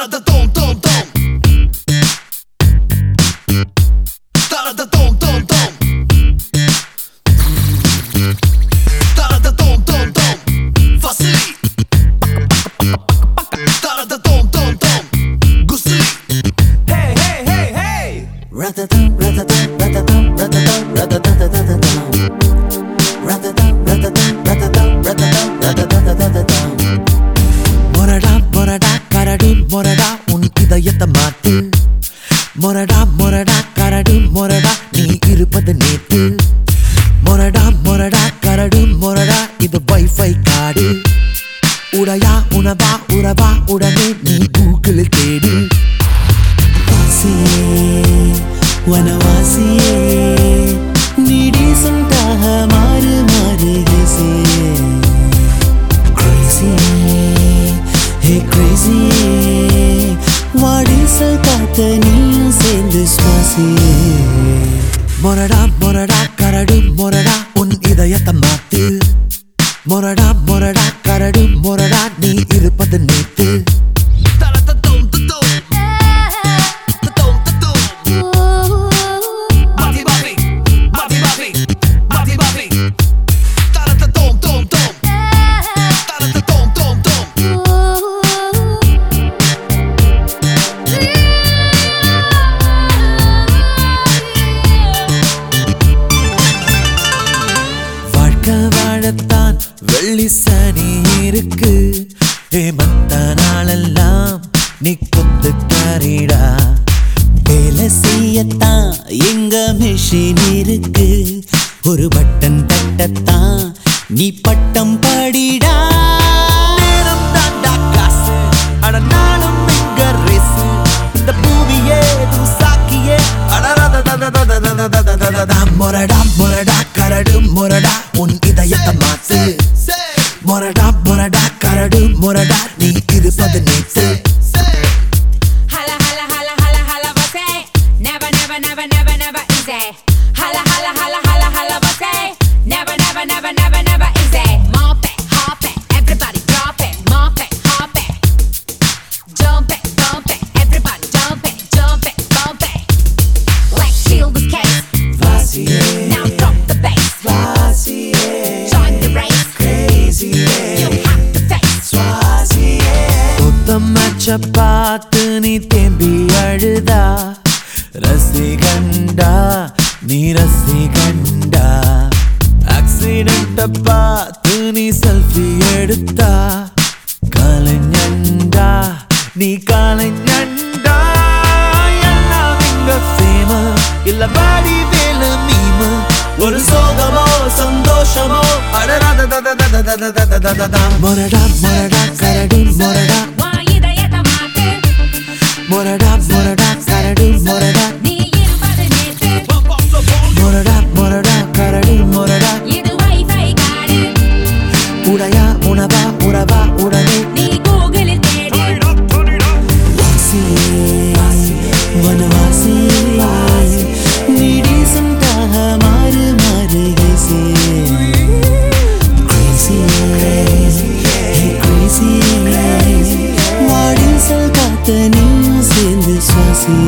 out of the dome, dome, dome. உணவா உறவா உடனே நீ கூகுளில் தேடு. வாசியே வனவாசியே நீ டீசண்டாக மாறு மாறு ஏசியே கிரேசியே ஹே கிரேசியே வாடிசல் காத்த நீயும் சேர்ந்து சுவாசியே. மொரடா மொரடா கரடு மொரடா உன் இதயத்தை மாத்து. மொரடா மொரடா கரடு மொரடா நீ இருப்பது நீத்து எனக்கு ஏமாத்த நாளெல்லாம் நீ கொத்துக்காரிடா. வேலை செய்யத்தான் எங்க மிஷின் இருக்கு. ஒரு பட்டன் தட்டத்தான் நீ பட்டம் படிடா. It's not the. மூச்ச பார்த்து நீ தேம்பி அழுதா ரசி கண்டா நீ ரசி கண்டா ஆக்சிடென்ட பார்த்து நீ செல்ஃபி எடுத்தா கலைஞண்டா நீ கலைஞண்டா எல்லாம் இங்க ஃபேம இல்ல பாடி வேல மீம ஒரு சோகமோ சந்தோஷமோ அட முரடா முரடா கரடி முரடா what it up.